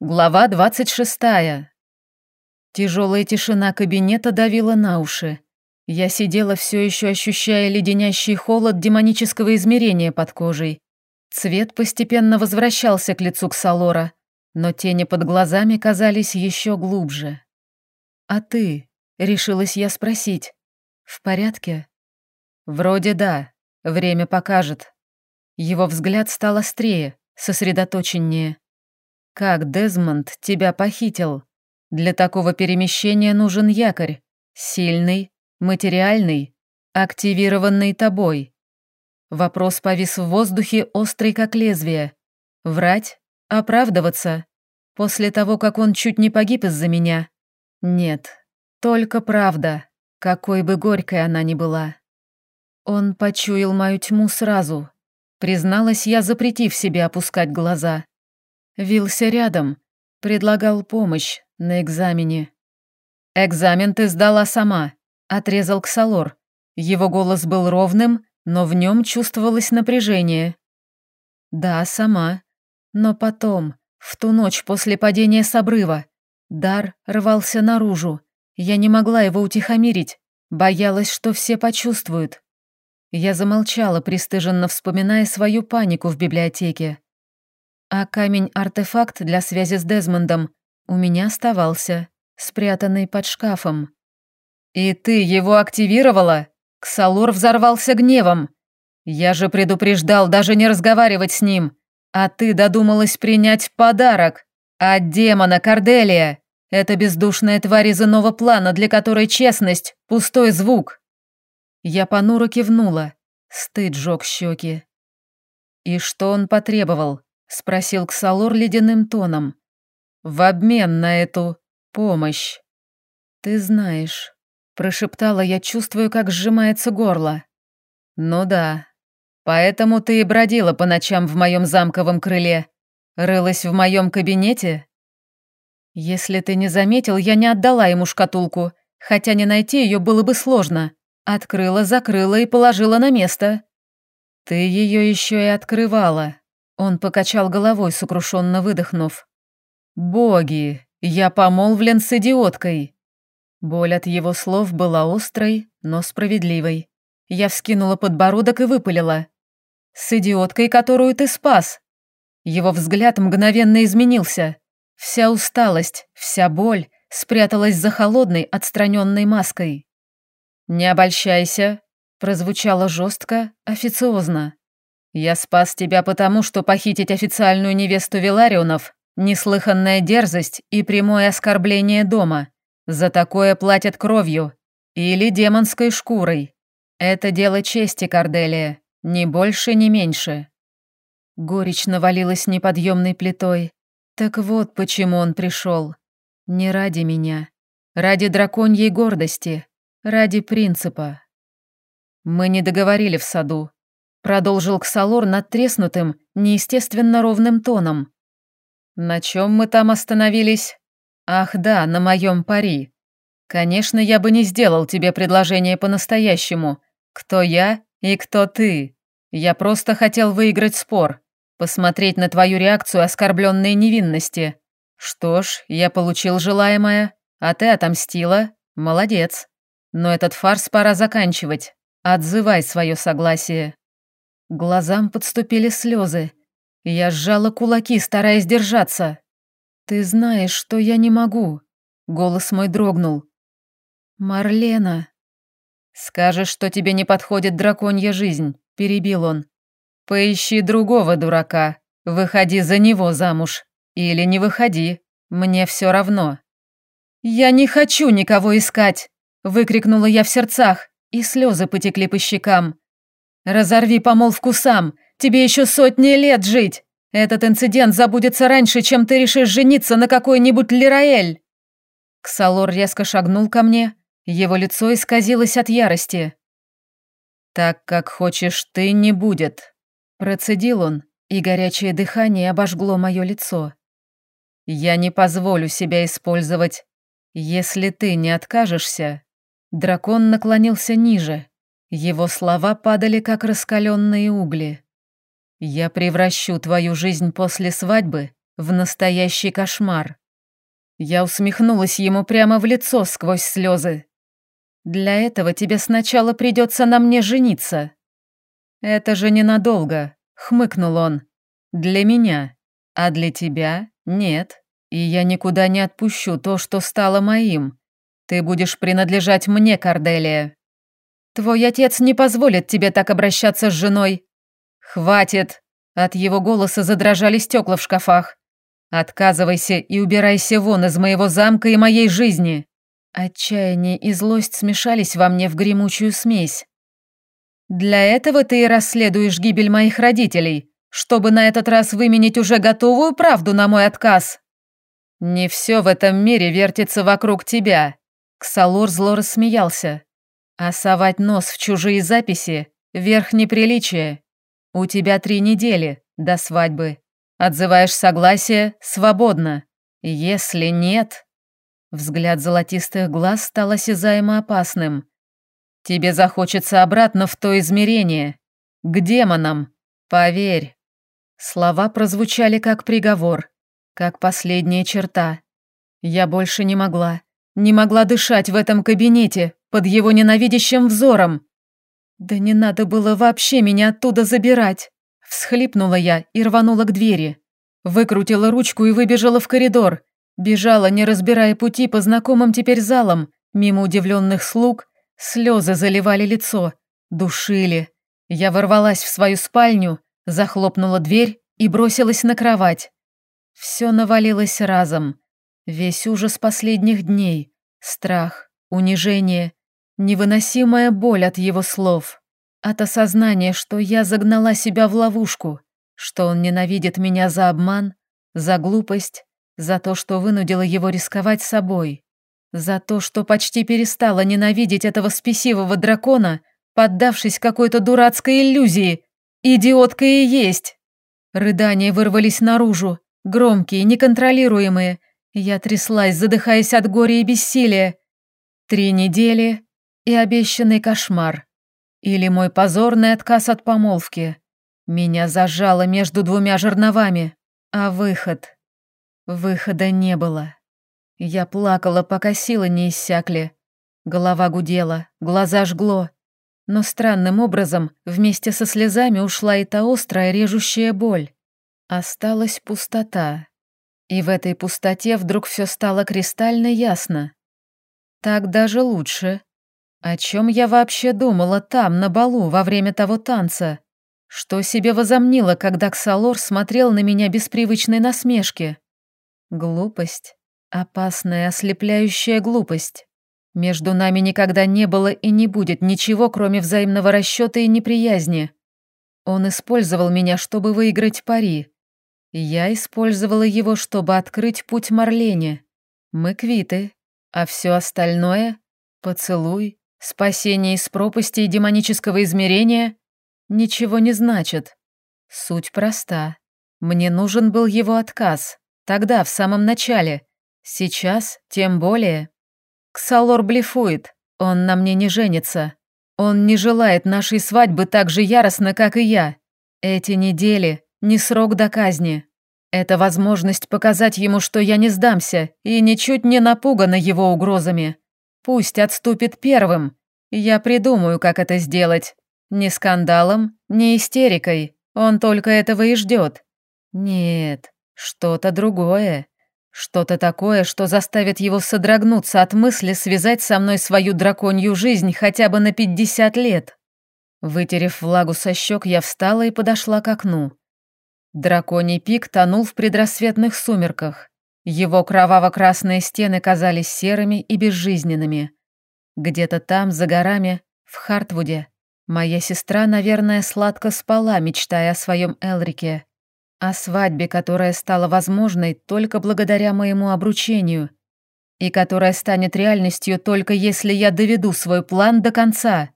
Глава 26. Тяжелая тишина кабинета давила на уши. Я сидела все еще ощущая леденящий холод демонического измерения под кожей. Цвет постепенно возвращался к лицу Ксалора, но тени под глазами казались еще глубже. «А ты?» — решилась я спросить. «В порядке?» «Вроде да. Время покажет». Его взгляд стал острее, сосредоточеннее. Как Дезмонд тебя похитил? Для такого перемещения нужен якорь. Сильный, материальный, активированный тобой. Вопрос повис в воздухе, острый как лезвие. Врать? Оправдываться? После того, как он чуть не погиб из-за меня? Нет, только правда, какой бы горькой она ни была. Он почуял мою тьму сразу. Призналась я, запретив себе опускать глаза. Вился рядом, предлагал помощь на экзамене. «Экзамен ты сдала сама», — отрезал Ксалор. Его голос был ровным, но в нем чувствовалось напряжение. «Да, сама. Но потом, в ту ночь после падения с обрыва, дар рвался наружу. Я не могла его утихомирить, боялась, что все почувствуют. Я замолчала, пристыженно вспоминая свою панику в библиотеке. А камень-артефакт для связи с Дезмондом у меня оставался, спрятанный под шкафом. «И ты его активировала?» Ксалор взорвался гневом. «Я же предупреждал даже не разговаривать с ним. А ты додумалась принять подарок. От демона Корделия. Это бездушная тварь из иного плана, для которой честность — пустой звук». Я понуро кивнула. Стыд жёг щеки. И что он потребовал? — спросил Ксалор ледяным тоном. «В обмен на эту помощь». «Ты знаешь», — прошептала я, чувствую, как сжимается горло. «Ну да. Поэтому ты и бродила по ночам в моем замковом крыле. Рылась в моем кабинете?» «Если ты не заметил, я не отдала ему шкатулку, хотя не найти ее было бы сложно. Открыла, закрыла и положила на место». «Ты ее еще и открывала», он покачал головой, сокрушенно выдохнув. «Боги, я помолвлен с идиоткой!» Боль от его слов была острой, но справедливой. Я вскинула подбородок и выпалила. «С идиоткой, которую ты спас!» Его взгляд мгновенно изменился. Вся усталость, вся боль спряталась за холодной, отстраненной маской. «Не обольщайся», — прозвучало жестко, официозно. «Я спас тебя потому, что похитить официальную невесту Виларионов – неслыханная дерзость и прямое оскорбление дома. За такое платят кровью. Или демонской шкурой. Это дело чести, Корделия. Ни больше, ни меньше». Горечь навалилась неподъемной плитой. Так вот почему он пришел. Не ради меня. Ради драконьей гордости. Ради принципа. Мы не договорили в саду. Продолжил Ксалор надтреснутым, неестественно ровным тоном. «На чем мы там остановились? Ах да, на моем пари. Конечно, я бы не сделал тебе предложение по-настоящему. Кто я и кто ты? Я просто хотел выиграть спор, посмотреть на твою реакцию оскорбленной невинности. Что ж, я получил желаемое, а ты отомстила. Молодец. Но этот фарс пора заканчивать. Отзывай свое согласие. Глазам подступили слезы. Я сжала кулаки, стараясь держаться. «Ты знаешь, что я не могу», — голос мой дрогнул. «Марлена». «Скажешь, что тебе не подходит драконья жизнь», — перебил он. «Поищи другого дурака, выходи за него замуж. Или не выходи, мне все равно». «Я не хочу никого искать!» — выкрикнула я в сердцах, и слезы потекли по щекам. «Разорви помолвку сам, тебе еще сотни лет жить! Этот инцидент забудется раньше, чем ты решишь жениться на какой-нибудь Лираэль!» Ксалор резко шагнул ко мне, его лицо исказилось от ярости. «Так, как хочешь ты, не будет», — процедил он, и горячее дыхание обожгло мое лицо. «Я не позволю себя использовать. Если ты не откажешься...» Дракон наклонился ниже, его слова падали, как раскаленные угли. «Я превращу твою жизнь после свадьбы в настоящий кошмар. Я усмехнулась ему прямо в лицо сквозь слезы. «Для этого тебе сначала придется на мне жениться». «Это же ненадолго», — хмыкнул он. «Для меня, а для тебя нет, и я никуда не отпущу то, что стало моим. Ты будешь принадлежать мне, Корделия». «Твой отец не позволит тебе так обращаться с женой». «Хватит!» От его голоса задрожали стекла в шкафах. Отказывайся и убирайся вон из моего замка и моей жизни. Отчаяние и злость смешались во мне в гремучую смесь. Для этого ты и расследуешь гибель моих родителей, чтобы на этот раз выменить уже готовую правду на мой отказ. Не все в этом мире вертится вокруг тебя. Ксалор зло рассмеялся. А совать нос в чужие записи – верх неприличия. У тебя три недели до свадьбы. Отзываешь согласие свободно. Если нет... Взгляд золотистых глаз стал осязаемо опасным. Тебе захочется обратно в то измерение. К демонам. Поверь. Слова прозвучали как приговор, как последняя черта. Я больше не могла. Не могла дышать в этом кабинете, под его ненавидящим взором. Да не надо было вообще меня оттуда забирать. Всхлипнула я и рванула к двери. Выкрутила ручку и выбежала в коридор. Бежала, не разбирая пути по знакомым теперь залам. Мимо удивленных слуг слезы заливали лицо, душили. Я ворвалась в свою спальню, захлопнула дверь и бросилась на кровать. Все навалилось разом. Весь ужас последних дней, страх, унижение, невыносимая боль от его слов. От осознания, что я загнала себя в ловушку, что он ненавидит меня за обман, за глупость, за то, что вынудила его рисковать собой, за то, что почти перестала ненавидеть этого спесивого дракона, поддавшись какой-то дурацкой иллюзии. Идиотка и есть. Рыдания вырвались наружу, громкие, неконтролируемые. Я тряслась, задыхаясь от горя и бессилия. Три недели и обещанный кошмар. Или мой позорный отказ от помолвки. Меня зажало между двумя жерновами, а выход... Выхода не было. Я плакала, пока силы не иссякли. Голова гудела, глаза жгло. Но странным образом вместе со слезами ушла и та острая режущая боль. Осталась пустота. И в этой пустоте вдруг все стало кристально ясно. Так даже лучше. О чем я вообще думала там, на балу, во время того танца? Что себе возомнила, когда Ксалор смотрел на меня без привычной насмешки? Глупость. Опасная, ослепляющая глупость. Между нами никогда не было и не будет ничего, кроме взаимного расчета и неприязни. Он использовал меня, чтобы выиграть пари. Я использовала его, чтобы открыть путь Марлене. Мы квиты, а все остальное — поцелуй, Спасение из пропасти и демонического измерения ничего не значит. Суть проста. Мне нужен был его отказ. Тогда, в самом начале. Сейчас, тем более. Ксалор блефует. Он на мне не женится. Он не желает нашей свадьбы так же яростно, как и я. Эти недели — не срок до казни. Это возможность показать ему, что я не сдамся и ничуть не напугана его угрозами. Пусть отступит первым. Я придумаю, как это сделать. Ни скандалом, ни истерикой. Он только этого и ждет. Нет, что-то другое. Что-то такое, что заставит его содрогнуться от мысли связать со мной свою драконью жизнь хотя бы на пятьдесят лет. Вытерев влагу со щек, я встала и подошла к окну. Драконий пик тонул в предрассветных сумерках. Его кроваво-красные стены казались серыми и безжизненными. Где-то там, за горами, в Хартвуде, моя сестра, наверное, сладко спала, мечтая о своем Элрике. О свадьбе, которая стала возможной только благодаря моему обручению. И которая станет реальностью только если я доведу свой план до конца.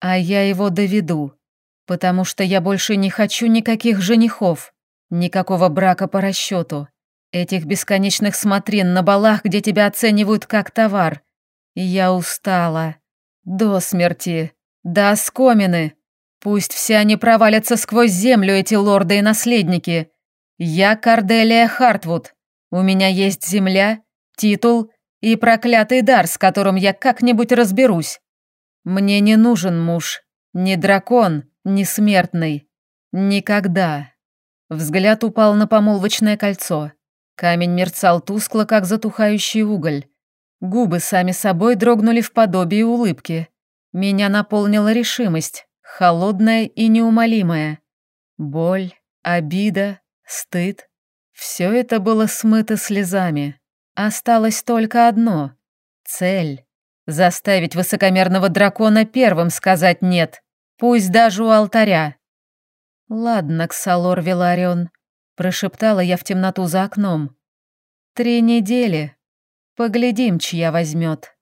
А я его доведу. Потому что я больше не хочу никаких женихов, никакого брака по расчету. Этих бесконечных смотрин на балах, где тебя оценивают как товар. Я устала. До смерти. До оскомины. Пусть все они провалятся сквозь землю, эти лорды и наследники. Я Карделия Хартвуд. У меня есть земля, титул и проклятый дар, с которым я как-нибудь разберусь. Мне не нужен муж, ни дракон, ни смертный. Никогда. Взгляд упал на помолвочное кольцо. Камень мерцал тускло, как затухающий уголь. Губы сами собой дрогнули в подобии улыбки. Меня наполнила решимость, холодная и неумолимая. Боль, обида, стыд. Все это было смыто слезами. Осталось только одно — цель. Заставить высокомерного дракона первым сказать «нет», пусть даже у алтаря. «Ладно, Ксалор Виларион», — прошептала я в темноту за окном. «Три недели. Поглядим, чья возьмет».